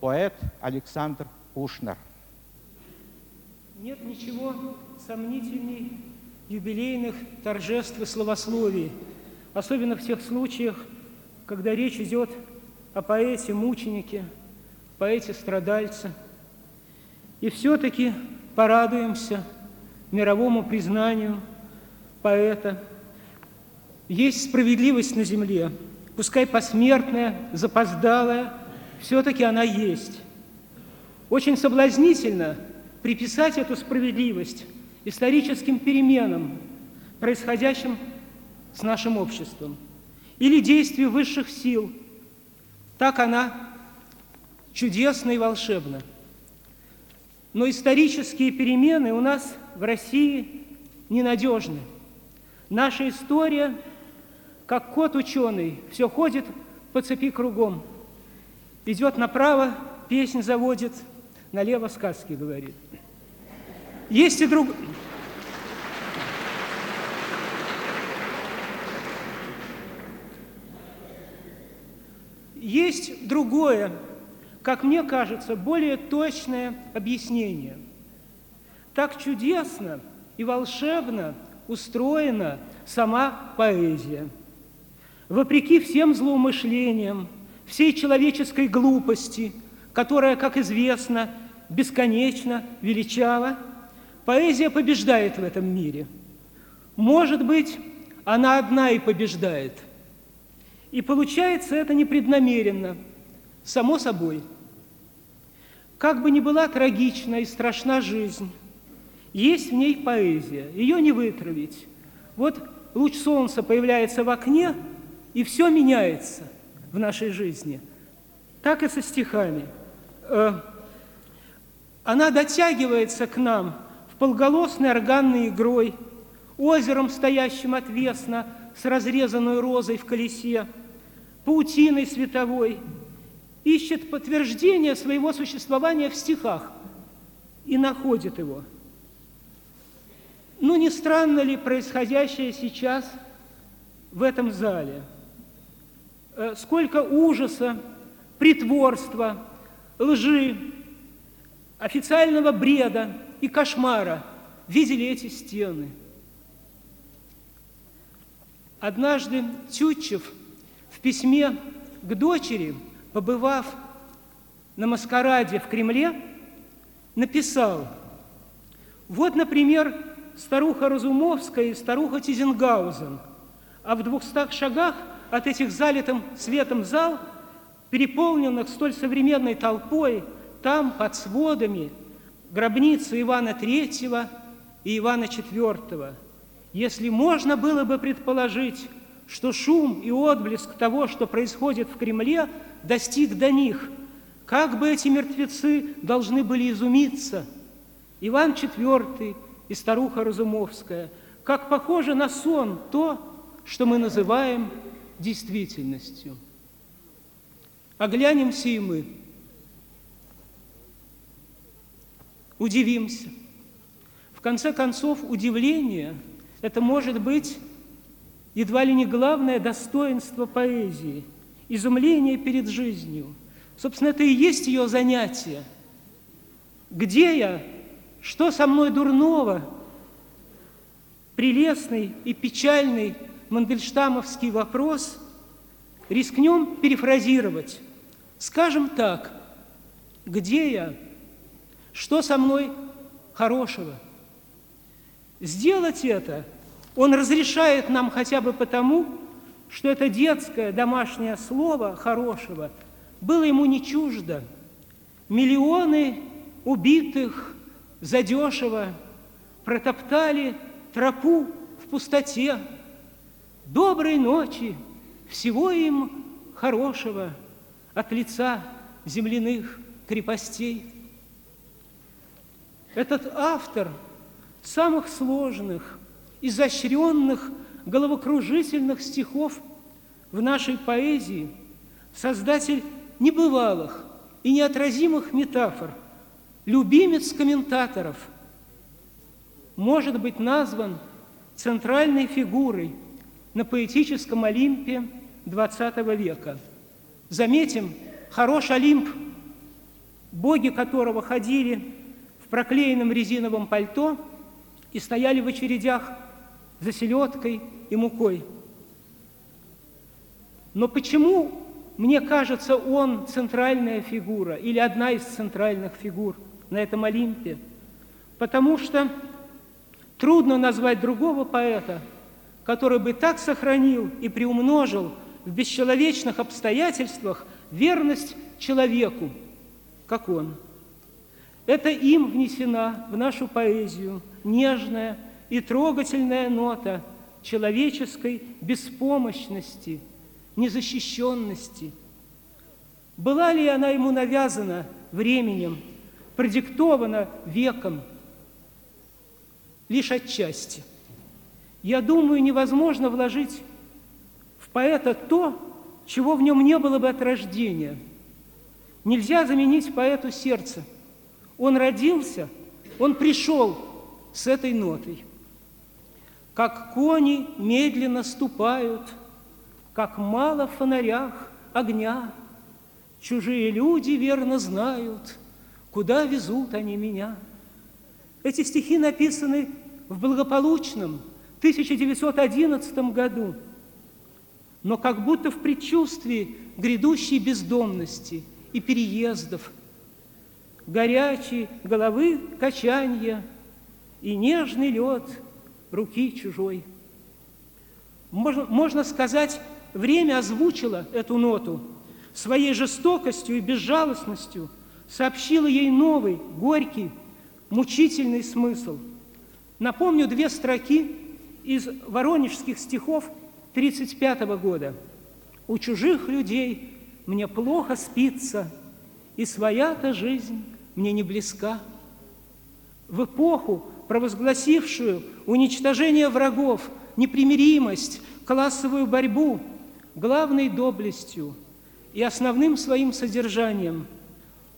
поэт Александр Пушнер. Нет ничего сомнительней юбилейных торжеств и словословий, особенно в тех случаях, когда речь идет о поэте-мученике, поэте-страдальце. И все-таки порадуемся мировому признанию поэта. Есть справедливость на земле, пускай посмертная, запоздалая, все-таки она есть. Очень соблазнительно приписать эту справедливость историческим переменам, происходящим с нашим обществом, или действию высших сил. Так она чудесна и волшебна. Но исторические перемены у нас в России ненадежны. Наша история, как кот ученый, все ходит по цепи кругом. Идет направо, песнь заводит, налево сказки говорит. Есть и друг... Есть другое, как мне кажется, более точное объяснение. Так чудесно и волшебно устроена сама поэзия. Вопреки всем злоумышлениям, всей человеческой глупости, которая, как известно, бесконечно величава, поэзия побеждает в этом мире. Может быть, она одна и побеждает. И получается это непреднамеренно, само собой – как бы ни была трагична и страшна жизнь, есть в ней поэзия, ее не вытравить. Вот луч солнца появляется в окне, и все меняется в нашей жизни. Так и со стихами. Э, она дотягивается к нам в полголосной органной игрой, озером, стоящим отвесно, с разрезанной розой в колесе, паутиной световой – ищет подтверждение своего существования в стихах и находит его. Ну, не странно ли происходящее сейчас в этом зале? Э, сколько ужаса, притворства, лжи, официального бреда и кошмара видели эти стены. Однажды Тютчев в письме к дочери – побывав на маскараде в Кремле, написал, вот, например, старуха Разумовская и старуха Тизенгаузен, а в двухстах шагах от этих залитым светом зал, переполненных столь современной толпой, там, под сводами, гробницы Ивана Третьего и Ивана Четвертого. Если можно было бы предположить, что шум и отблеск того, что происходит в Кремле, достиг до них. Как бы эти мертвецы должны были изумиться? Иван IV и старуха Разумовская, как похоже на сон то, что мы называем действительностью. Оглянемся и мы. Удивимся. В конце концов, удивление – это может быть едва ли не главное достоинство поэзии, изумление перед жизнью. Собственно, это и есть ее занятие. Где я? Что со мной дурного? Прелестный и печальный мандельштамовский вопрос рискнем перефразировать. Скажем так, где я? Что со мной хорошего? Сделать это – он разрешает нам хотя бы потому, что это детское домашнее слово хорошего было ему не чуждо. Миллионы убитых задешево протоптали тропу в пустоте. Доброй ночи, всего им хорошего от лица земляных крепостей. Этот автор самых сложных, изощренных, головокружительных стихов в нашей поэзии, создатель небывалых и неотразимых метафор, любимец комментаторов, может быть назван центральной фигурой на поэтическом Олимпе XX века. Заметим, хорош Олимп боги которого ходили в проклеенном резиновом пальто и стояли в очередях за селедкой и мукой. Но почему, мне кажется, он центральная фигура или одна из центральных фигур на этом Олимпе? Потому что трудно назвать другого поэта, который бы так сохранил и приумножил в бесчеловечных обстоятельствах верность человеку, как он. Это им внесена в нашу поэзию нежная и трогательная нота человеческой беспомощности, незащищенности. Была ли она ему навязана временем, продиктована веком? Лишь отчасти. Я думаю, невозможно вложить в поэта то, чего в нем не было бы от рождения. Нельзя заменить поэту сердце. Он родился, он пришел с этой нотой. Как кони медленно ступают, как мало в фонарях огня, Чужие люди верно знают, куда везут они меня. Эти стихи написаны в благополучном 1911 году, но как будто в предчувствии грядущей бездомности и переездов, горячей головы качанья и нежный лед руки чужой. Можно, можно сказать, время озвучило эту ноту, своей жестокостью и безжалостностью сообщило ей новый, горький, мучительный смысл. Напомню две строки из воронежских стихов 1935 года. «У чужих людей мне плохо спится, и своя-то жизнь мне не близка». В эпоху, провозгласившую уничтожение врагов, непримиримость, классовую борьбу, главной доблестью и основным своим содержанием,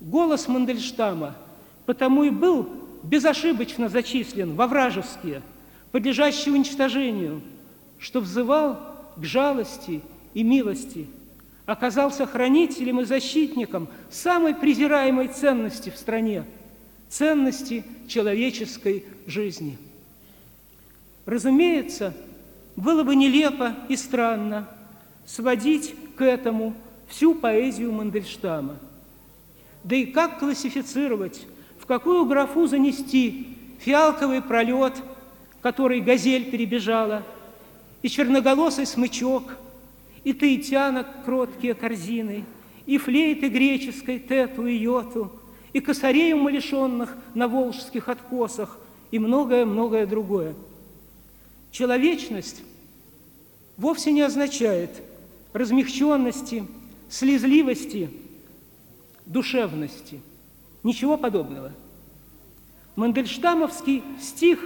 голос Мандельштама потому и был безошибочно зачислен во вражеские, подлежащие уничтожению, что взывал к жалости и милости, оказался хранителем и защитником самой презираемой ценности в стране – ценности человеческой жизни. Разумеется, было бы нелепо и странно сводить к этому всю поэзию Мандельштама. Да и как классифицировать в какую графу занести фиалковый пролет, который газель перебежала, и черноголосый смычок, и таитянок кроткие корзины, и флейты греческой тету и йоту, и косарей умалишенных на волжских откосах, и многое-многое другое. Человечность вовсе не означает размягченности, слезливости, душевности – Ничего подобного. Мандельштамовский стих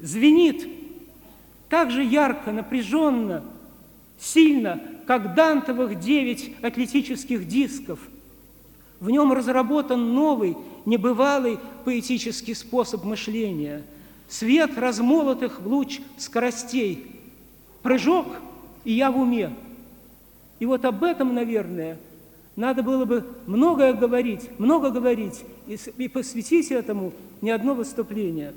звенит так же ярко, напряженно, сильно, как Дантовых девять атлетических дисков. В нем разработан новый, небывалый поэтический способ мышления. Свет размолотых в луч скоростей. Прыжок, и я в уме. И вот об этом, наверное, надо было бы многое говорить, много говорить и, посвятить этому не одно выступление.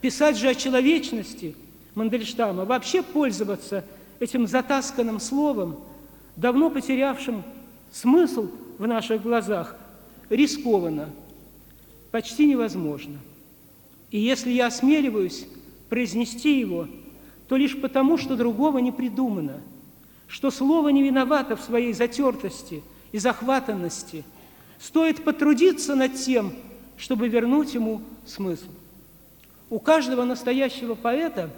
Писать же о человечности Мандельштама, вообще пользоваться этим затасканным словом, давно потерявшим смысл в наших глазах, рискованно, почти невозможно. И если я осмеливаюсь произнести его, то лишь потому, что другого не придумано – что слово не виновато в своей затертости и захватанности. Стоит потрудиться над тем, чтобы вернуть ему смысл. У каждого настоящего поэта,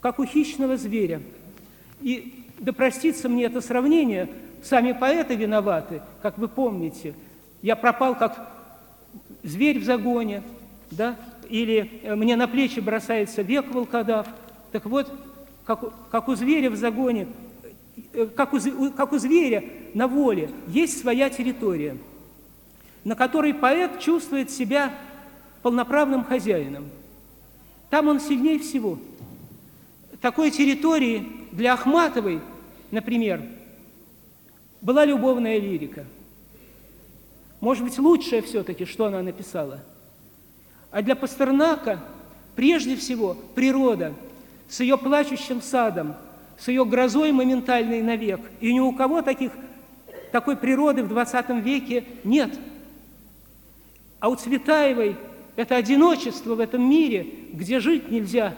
как у хищного зверя, и да простится мне это сравнение, сами поэты виноваты, как вы помните. Я пропал как зверь в загоне, да, или мне на плечи бросается век волкодав. Так вот, как, как у зверя в загоне Э, как у, как у зверя на воле, есть своя территория, на которой поэт чувствует себя полноправным хозяином. Там он сильнее всего. Такой территории для Ахматовой, например, была любовная лирика. может быть, лучшее все-таки, что она написала. А для Пастернака прежде всего природа с ее плачущим садом, с ее грозой моментальной навек. И ни у кого таких, такой природы в 20 веке нет. А у Цветаевой это одиночество в этом мире, где жить нельзя.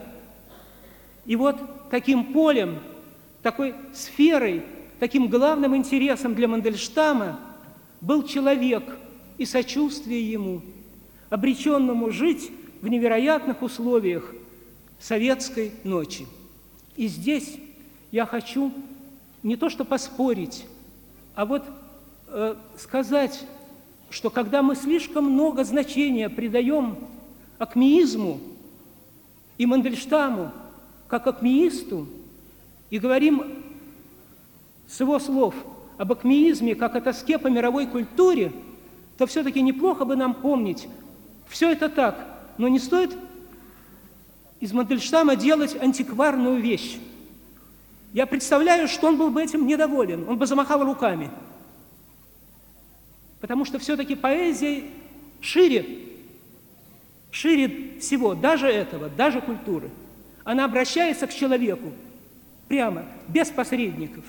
И вот таким полем, такой сферой, таким главным интересом для Мандельштама был человек и сочувствие ему, обреченному жить в невероятных условиях советской ночи. И здесь я хочу не то что поспорить, а вот э, сказать, что когда мы слишком много значения придаем акмеизму и Мандельштаму как акмеисту, и говорим с его слов об акмеизме как о тоске по мировой культуре, то все-таки неплохо бы нам помнить, все это так, но не стоит из Мандельштама делать антикварную вещь. Я представляю, что он был бы этим недоволен, он бы замахал руками. Потому что все-таки поэзия шире, шире всего, даже этого, даже культуры. Она обращается к человеку прямо, без посредников.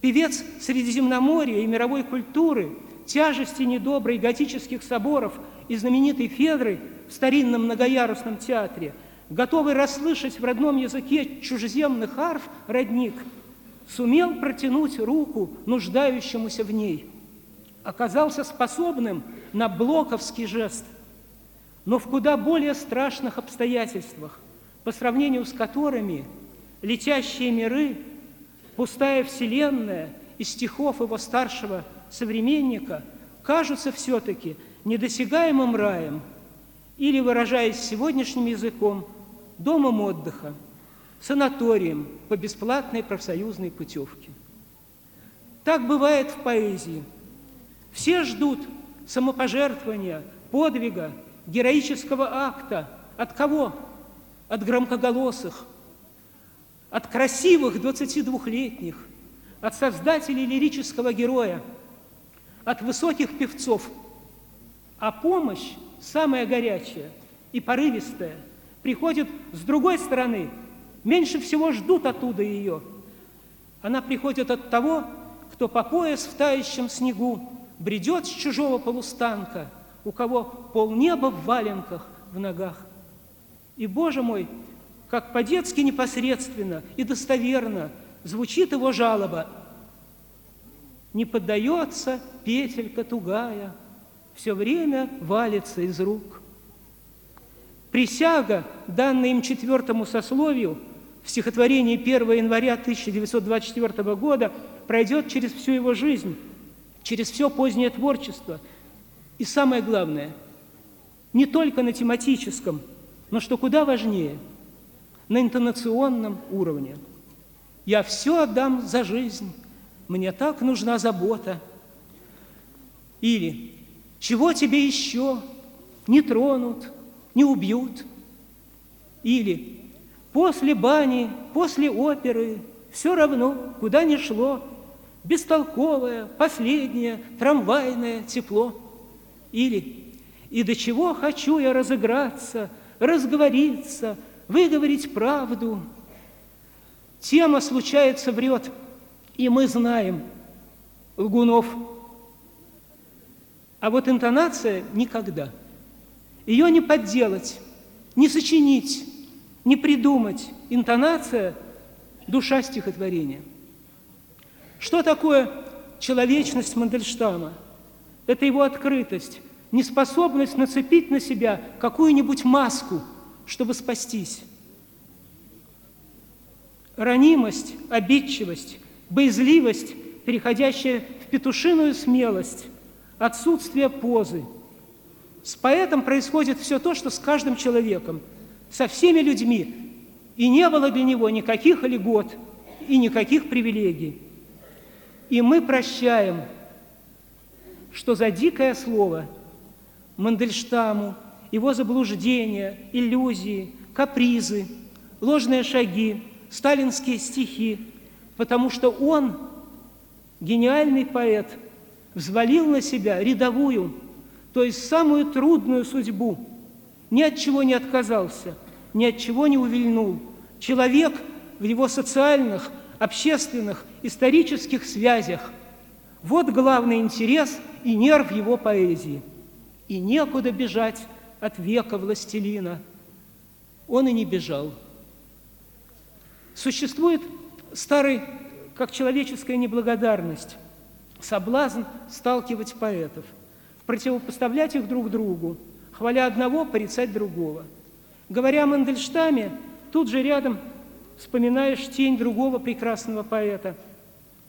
Певец Средиземноморья и мировой культуры, тяжести недоброй готических соборов и знаменитой Федры в старинном многоярусном театре – готовый расслышать в родном языке чужеземных арф родник, сумел протянуть руку нуждающемуся в ней, оказался способным на блоковский жест, но в куда более страшных обстоятельствах, по сравнению с которыми летящие миры, пустая вселенная и стихов его старшего современника кажутся все-таки недосягаемым раем или, выражаясь сегодняшним языком, домом отдыха, санаторием по бесплатной профсоюзной путевке. Так бывает в поэзии. Все ждут самопожертвования, подвига, героического акта. От кого? От громкоголосых, от красивых 22-летних, от создателей лирического героя, от высоких певцов. А помощь, самая горячая и порывистая – приходит с другой стороны. Меньше всего ждут оттуда ее. Она приходит от того, кто по пояс в тающем снегу бредет с чужого полустанка, у кого полнеба в валенках в ногах. И, Боже мой, как по-детски непосредственно и достоверно звучит его жалоба. Не поддается петелька тугая, все время валится из рук. Присяга, данная им четвертому сословию в стихотворении 1 января 1924 года, пройдет через всю его жизнь, через все позднее творчество. И самое главное, не только на тематическом, но что куда важнее, на интонационном уровне. «Я все отдам за жизнь, мне так нужна забота». Или «Чего тебе еще не тронут, не убьют. Или после бани, после оперы, все равно, куда ни шло, бестолковое, последнее, трамвайное тепло. Или и до чего хочу я разыграться, разговориться, выговорить правду. Тема, случается, врет, и мы знаем лгунов. А вот интонация никогда – ее не подделать, не сочинить, не придумать. Интонация – душа стихотворения. Что такое человечность Мандельштама? Это его открытость, неспособность нацепить на себя какую-нибудь маску, чтобы спастись. Ранимость, обидчивость, боязливость, переходящая в петушиную смелость, отсутствие позы – с поэтом происходит все то, что с каждым человеком, со всеми людьми. И не было для него никаких льгот и никаких привилегий. И мы прощаем, что за дикое слово Мандельштаму, его заблуждения, иллюзии, капризы, ложные шаги, сталинские стихи, потому что он, гениальный поэт, взвалил на себя рядовую, то есть самую трудную судьбу. Ни от чего не отказался, ни от чего не увильнул. Человек в его социальных, общественных, исторических связях. Вот главный интерес и нерв его поэзии. И некуда бежать от века властелина. Он и не бежал. Существует старый, как человеческая неблагодарность, соблазн сталкивать поэтов, противопоставлять их друг другу, хваля одного, порицать другого. Говоря о Мандельштаме, тут же рядом вспоминаешь тень другого прекрасного поэта,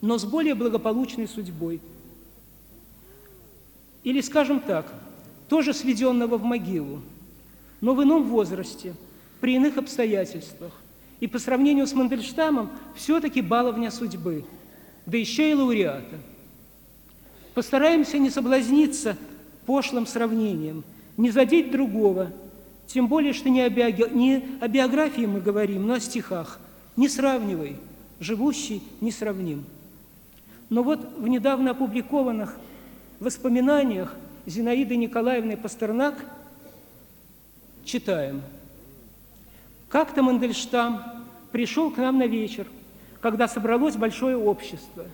но с более благополучной судьбой. Или, скажем так, тоже сведенного в могилу, но в ином возрасте, при иных обстоятельствах. И по сравнению с Мандельштамом все-таки баловня судьбы, да еще и лауреата. Постараемся не соблазниться пошлым сравнением, не задеть другого, тем более, что не о, биоги... не о биографии мы говорим, но о стихах. Не сравнивай, живущий несравним. Но вот в недавно опубликованных воспоминаниях Зинаиды Николаевны Пастернак читаем. Как-то Мандельштам пришел к нам на вечер, когда собралось большое общество.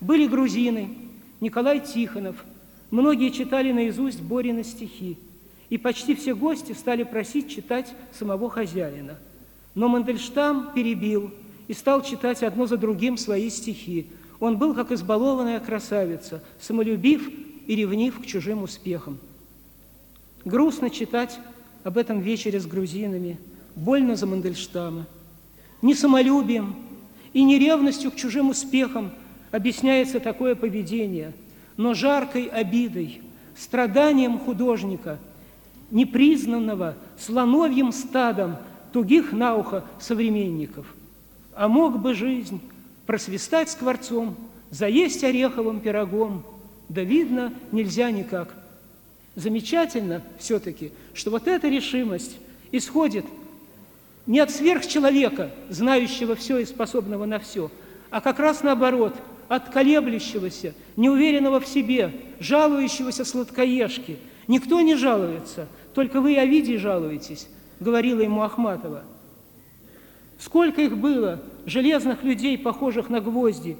Были грузины, Николай Тихонов, многие читали наизусть Борины стихи, и почти все гости стали просить читать самого хозяина. Но Мандельштам перебил и стал читать одно за другим свои стихи. Он был как избалованная красавица, самолюбив и ревнив к чужим успехам. Грустно читать об этом вечере с грузинами – больно за Мандельштама. Не самолюбием и не ревностью к чужим успехам объясняется такое поведение, но жаркой обидой, страданием художника, непризнанного слоновьим стадом тугих на ухо современников. А мог бы жизнь просвистать скворцом, заесть ореховым пирогом, да видно нельзя никак. Замечательно все-таки, что вот эта решимость исходит не от сверхчеловека, знающего все и способного на все, а как раз наоборот, от колеблющегося, неуверенного в себе, жалующегося сладкоежки. Никто не жалуется, только вы, Овидий, жалуетесь, говорила ему Ахматова. Сколько их было, железных людей, похожих на гвозди,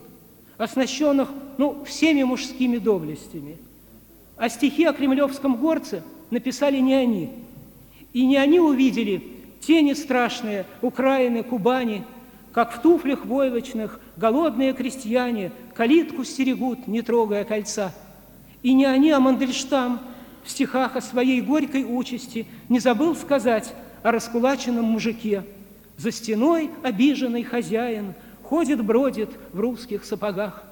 оснащенных, ну, всеми мужскими доблестями. А стихи о кремлевском горце написали не они. И не они увидели Тени страшные Украины, Кубани, Как в туфлях войлочных голодные крестьяне Калитку стерегут, не трогая кольца. И не они, а Мандельштам в стихах о своей горькой участи Не забыл сказать о раскулаченном мужике. За стеной обиженный хозяин Ходит, бродит в русских сапогах.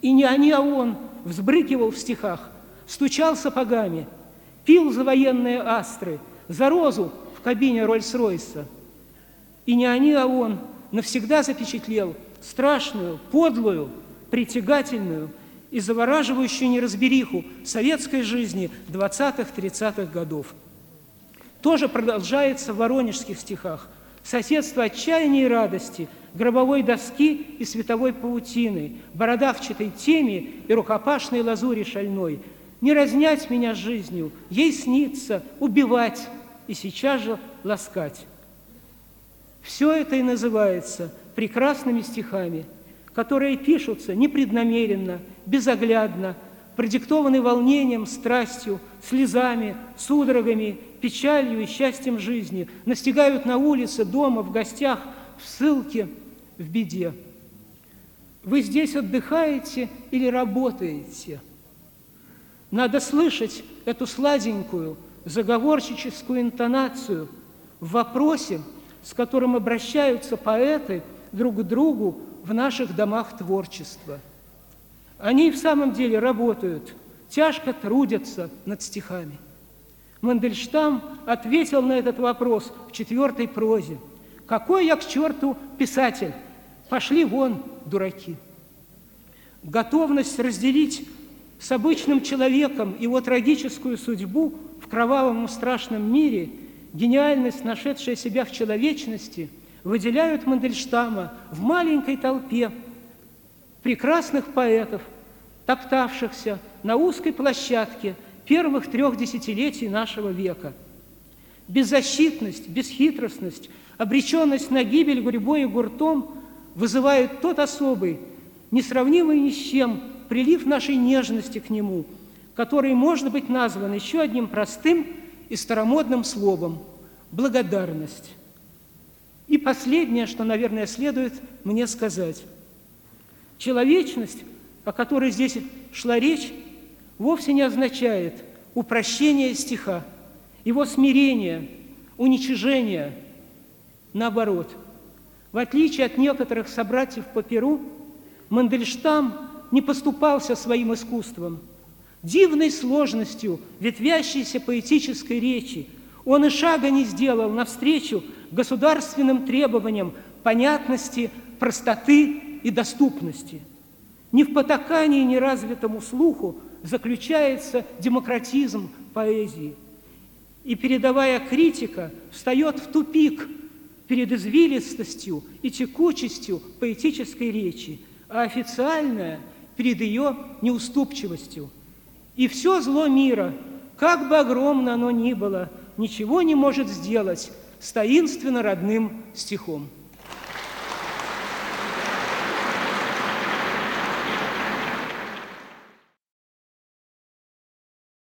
И не они, а он взбрыкивал в стихах, Стучал сапогами, пил за военные астры, За розу, в кабине Рольс-Ройса. И не они, а он навсегда запечатлел страшную, подлую, притягательную и завораживающую неразбериху советской жизни 20-30-х годов. Тоже продолжается в воронежских стихах. Соседство отчаяния и радости, гробовой доски и световой паутины, бородавчатой теме и рукопашной лазури шальной. Не разнять меня жизнью, ей снится, убивать, и сейчас же ласкать. Все это и называется прекрасными стихами, которые пишутся непреднамеренно, безоглядно, продиктованы волнением, страстью, слезами, судорогами, печалью и счастьем жизни, настигают на улице, дома, в гостях, в ссылке, в беде. Вы здесь отдыхаете или работаете? Надо слышать эту сладенькую, заговорщическую интонацию в вопросе, с которым обращаются поэты друг к другу в наших домах творчества. Они в самом деле работают, тяжко трудятся над стихами. Мандельштам ответил на этот вопрос в четвертой прозе. «Какой я к черту писатель? Пошли вон, дураки!» Готовность разделить с обычным человеком его трагическую судьбу в кровавом и страшном мире, гениальность, нашедшая себя в человечности, выделяют Мандельштама в маленькой толпе прекрасных поэтов, топтавшихся на узкой площадке первых трех десятилетий нашего века. Беззащитность, бесхитростность, обреченность на гибель гурьбой и гуртом вызывают тот особый, несравнимый ни с чем прилив нашей нежности к нему, который может быть назван еще одним простым и старомодным словом – благодарность. И последнее, что, наверное, следует мне сказать. Человечность, о которой здесь шла речь, вовсе не означает упрощение стиха, его смирение, уничижение. Наоборот, в отличие от некоторых собратьев по Перу, Мандельштам не поступался своим искусством. Дивной сложностью ветвящейся поэтической речи он и шага не сделал навстречу государственным требованиям понятности, простоты и доступности. Не в потакании неразвитому слуху заключается демократизм поэзии. И передавая критика, встает в тупик перед извилистостью и текучестью поэтической речи, а официальная – перед ее неуступчивостью. И все зло мира, как бы огромно оно ни было, ничего не может сделать с таинственно родным стихом.